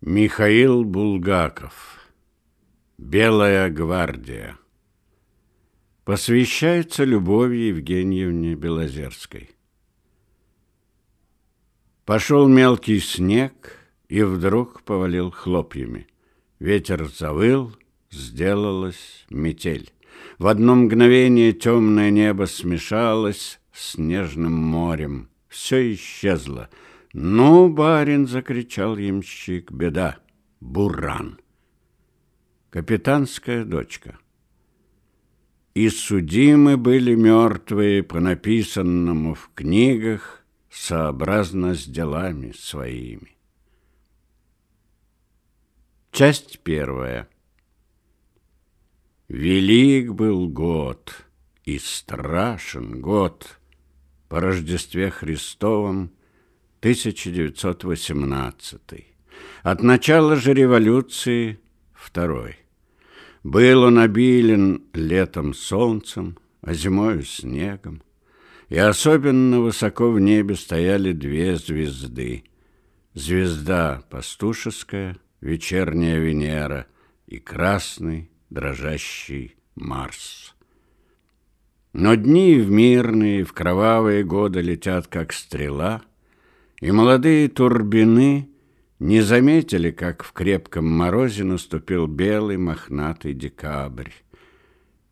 Михаил Булгаков Белая гвардия Посвящается Любови Евгеньевне Белозерской Пошел мелкий снег и вдруг повалил хлопьями. Ветер завыл, сделалась метель. В одно мгновение темное небо смешалось с снежным морем. Все исчезло — «Ну, барин!» — закричал ямщик. «Беда! Буран!» Капитанская дочка. И судимы были мертвые по написанному в книгах сообразно с делами своими. Часть первая. Велик был год, и страшен год по Рождестве Христовом 1918. От начала же революции второй. Был он обилен летом солнцем, а зимою снегом. И особенно высоко в небе стояли две звезды. Звезда пастушеская, вечерняя Венера, и красный, дрожащий Марс. Но дни в мирные, в кровавые годы летят, как стрела — и молодые турбины не заметили, как в крепком морозе наступил белый мохнатый декабрь.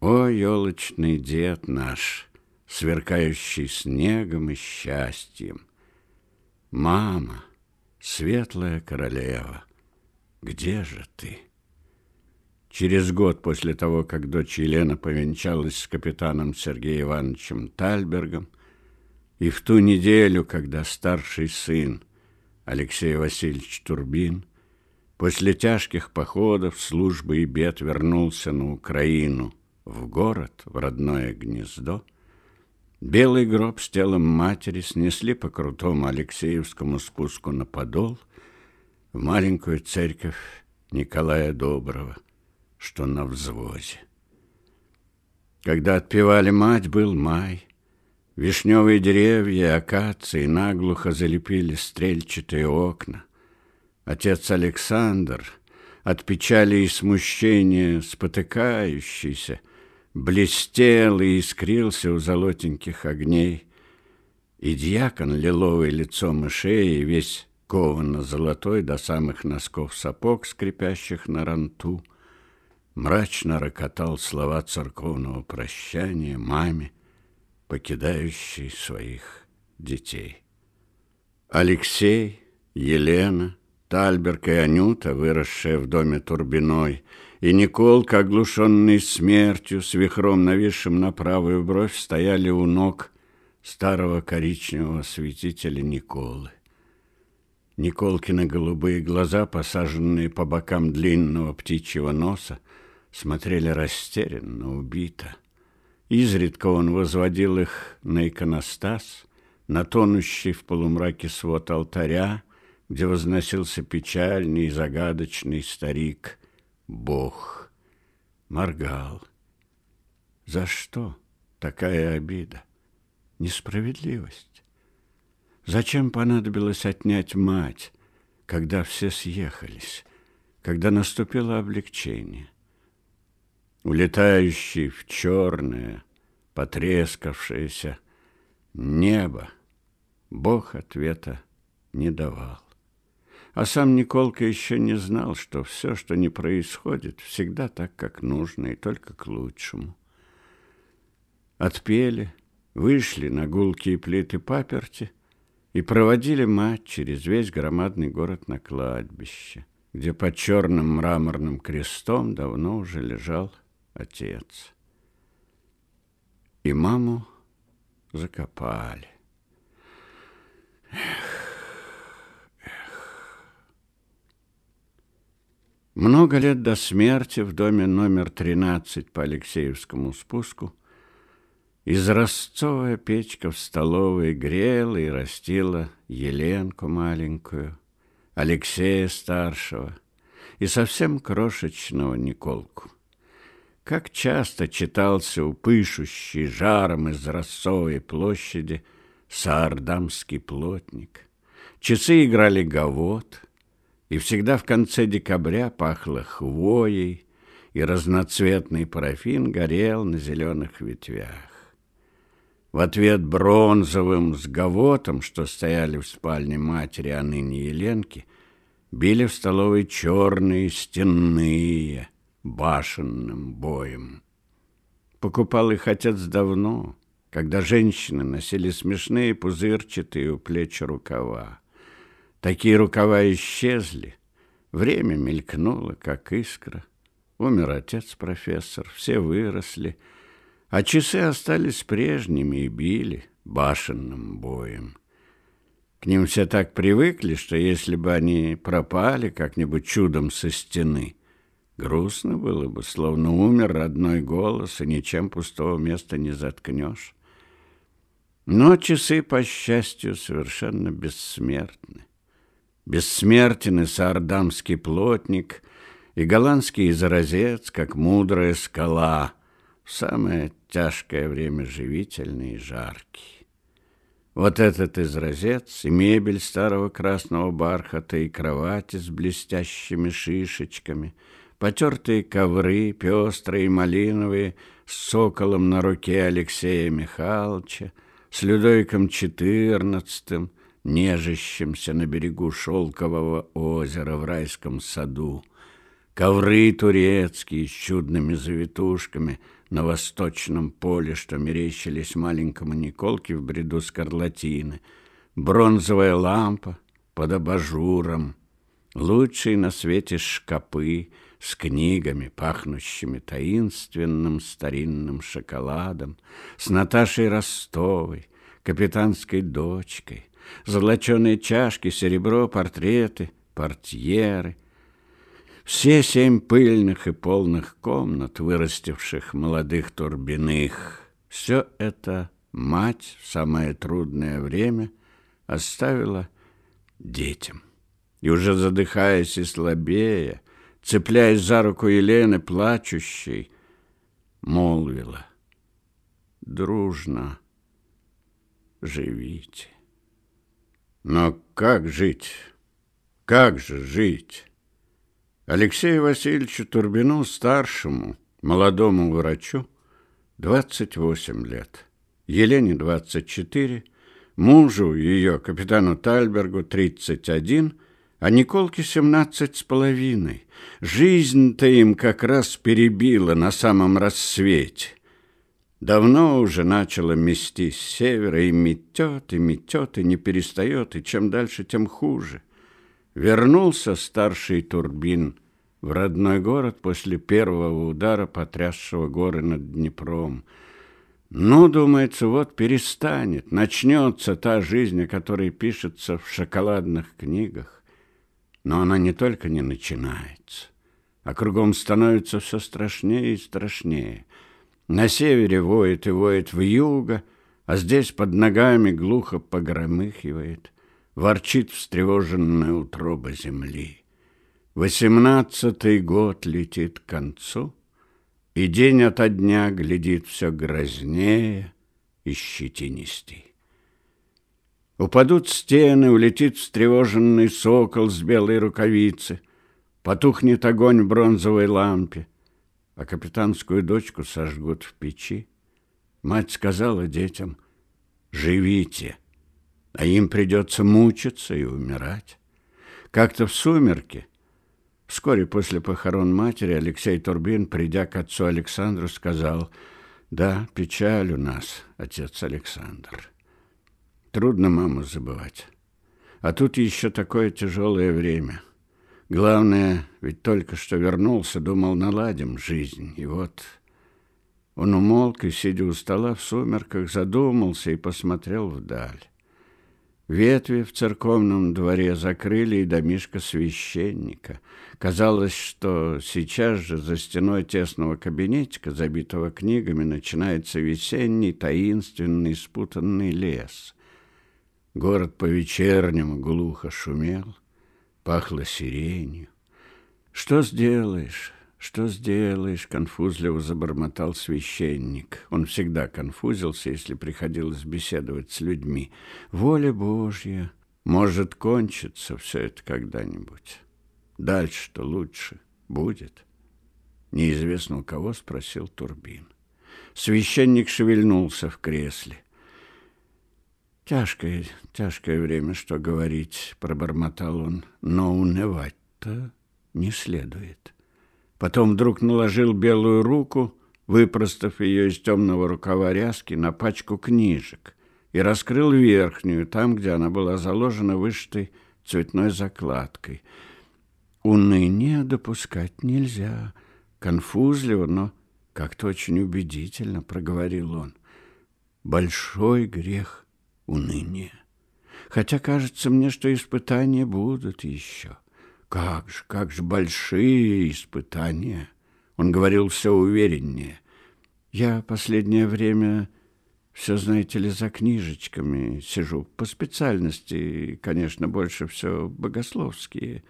О, елочный дед наш, сверкающий снегом и счастьем! Мама, светлая королева, где же ты? Через год после того, как дочь Елена повенчалась с капитаном Сергеем Ивановичем Тальбергом, и в ту неделю, когда старший сын Алексей Васильевич Турбин после тяжких походов, службы и бед вернулся на Украину, в город, в родное гнездо, белый гроб с телом матери снесли по крутому Алексеевскому спуску на подол в маленькую церковь Николая Доброго, что на взвозе. Когда отпевали мать, был май — Вишневые деревья, акации наглухо залепили стрельчатые окна. Отец Александр, от печали и смущения спотыкающийся, блестел и искрился у золотеньких огней. И дьякон лиловый лицом и шеей, весь кованно золотой до самых носков сапог, скрипящих на ранту, мрачно рокотал слова церковного прощания маме, покидающий своих детей. Алексей, Елена, Тальберг и Анюта, выросшие в доме Турбиной, и Николка, оглушенный смертью, с вихром нависшим на правую бровь, стояли у ног старого коричневого святителя Николы. Николкины голубые глаза, посаженные по бокам длинного птичьего носа, смотрели растерянно, убито. Изредка он возводил их на иконостас, на тонущий в полумраке свод алтаря, где возносился печальный и загадочный старик Бог. Моргал. За что такая обида? Несправедливость. Зачем понадобилось отнять мать, когда все съехались, когда наступило облегчение? Улетающий в черное, потрескавшееся небо, Бог ответа не давал. А сам Николка еще не знал, что все, что не происходит, всегда так, как нужно, и только к лучшему. Отпели, вышли на гулкие плиты паперти и проводили мать через весь громадный город на кладбище, где под черным мраморным крестом давно уже лежал отец. И маму закопали. Эх, эх. Много лет до смерти в доме номер 13 по Алексеевскому спуску изразцовая печка в столовой грела и растила Еленку маленькую, Алексея старшего и совсем крошечного Николку. Как часто читался у пышущей жаром из Росовой площади Саардамский плотник. Часы играли гавот, и всегда в конце декабря пахло хвоей, и разноцветный парафин горел на зеленых ветвях. В ответ бронзовым с гавотом, что стояли в спальне матери, а ныне Еленки, били в столовой черные стенные башенным боем. Покупал их отец давно, когда женщины носили смешные пузырчатые у плеч рукава. Такие рукава исчезли, время мелькнуло, как искра. Умер отец профессор, все выросли, а часы остались прежними и били башенным боем. К ним все так привыкли, что если бы они пропали как-нибудь чудом со стены, грустно было бы, словно умер родной голос, и ничем пустого места не заткнешь. Но часы, по счастью, совершенно бессмертны. Бессмертен и саардамский плотник, и голландский изразец, как мудрая скала, в самое тяжкое время живительный и жаркий. Вот этот изразец и мебель старого красного бархата, и кровати с блестящими шишечками, потертые ковры, пестрые малиновые, с соколом на руке Алексея Михайловича, с Людовиком XIV, нежащимся на берегу шелкового озера в райском саду, ковры турецкие с чудными завитушками на восточном поле, что мерещились маленькому Николке в бреду скарлатины, бронзовая лампа под абажуром, лучшие на свете шкапы с книгами, пахнущими таинственным старинным шоколадом, с Наташей Ростовой, капитанской дочкой, золоченые чашки, серебро, портреты, портьеры. Все семь пыльных и полных комнат, вырастивших молодых турбиных, все это мать в самое трудное время оставила детям. И уже задыхаясь и слабея, цепляясь за руку Елены, плачущей, молвила «Дружно живите». Но как жить? Как же жить? Алексею Васильевичу Турбину, старшему, молодому врачу, 28 лет, Елене 24, мужу ее, капитану Тальбергу, 31, а Николке 17 с половиной. Жизнь-то им как раз перебила на самом рассвете. Давно уже начало мести с севера, и метет, и метет, и не перестает, и чем дальше, тем хуже. Вернулся старший Турбин в родной город после первого удара, потрясшего горы над Днепром. Ну, думается, вот перестанет, начнется та жизнь, о которой пишется в шоколадных книгах. Но она не только не начинается, а кругом становится все страшнее и страшнее – на севере воет и воет в юго, а здесь под ногами глухо погромыхивает, ворчит встревоженная утроба земли. Восемнадцатый год летит к концу, и день ото дня глядит все грознее и щетинистей. Упадут стены, улетит встревоженный сокол с белой рукавицы, потухнет огонь в бронзовой лампе, а капитанскую дочку сожгут в печи. Мать сказала детям, живите, а им придется мучиться и умирать. Как-то в сумерки, вскоре после похорон матери, Алексей Турбин, придя к отцу Александру, сказал, да, печаль у нас, отец Александр. Трудно маму забывать. А тут еще такое тяжелое время — Главное, ведь только что вернулся, думал, наладим жизнь. И вот он умолк и, сидя у стола в сумерках, задумался и посмотрел вдаль. Ветви в церковном дворе закрыли и домишко священника. Казалось, что сейчас же за стеной тесного кабинетика, забитого книгами, начинается весенний, таинственный, спутанный лес. Город по-вечернему глухо шумел пахло сиренью. «Что сделаешь? Что сделаешь?» — конфузливо забормотал священник. Он всегда конфузился, если приходилось беседовать с людьми. «Воля Божья! Может кончиться все это когда-нибудь. Дальше-то лучше будет. Неизвестно у кого спросил Турбин. Священник шевельнулся в кресле. Тяжкое, тяжкое время, что говорить, пробормотал он, но унывать-то не следует. Потом вдруг наложил белую руку, выпростав ее из темного рукава ряски на пачку книжек и раскрыл верхнюю, там, где она была заложена вышитой цветной закладкой. Уныние допускать нельзя. Конфузливо, но как-то очень убедительно проговорил он. Большой грех уныние. Хотя кажется мне, что испытания будут еще. Как же, как же большие испытания. Он говорил все увереннее. Я последнее время все, знаете ли, за книжечками сижу. По специальности, конечно, больше все богословские.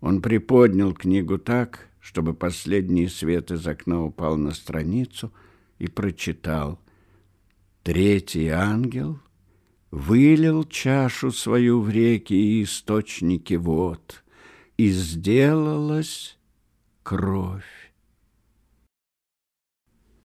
Он приподнял книгу так, чтобы последний свет из окна упал на страницу и прочитал. Третий ангел вылил чашу свою в реки и источники вод, и сделалась кровь.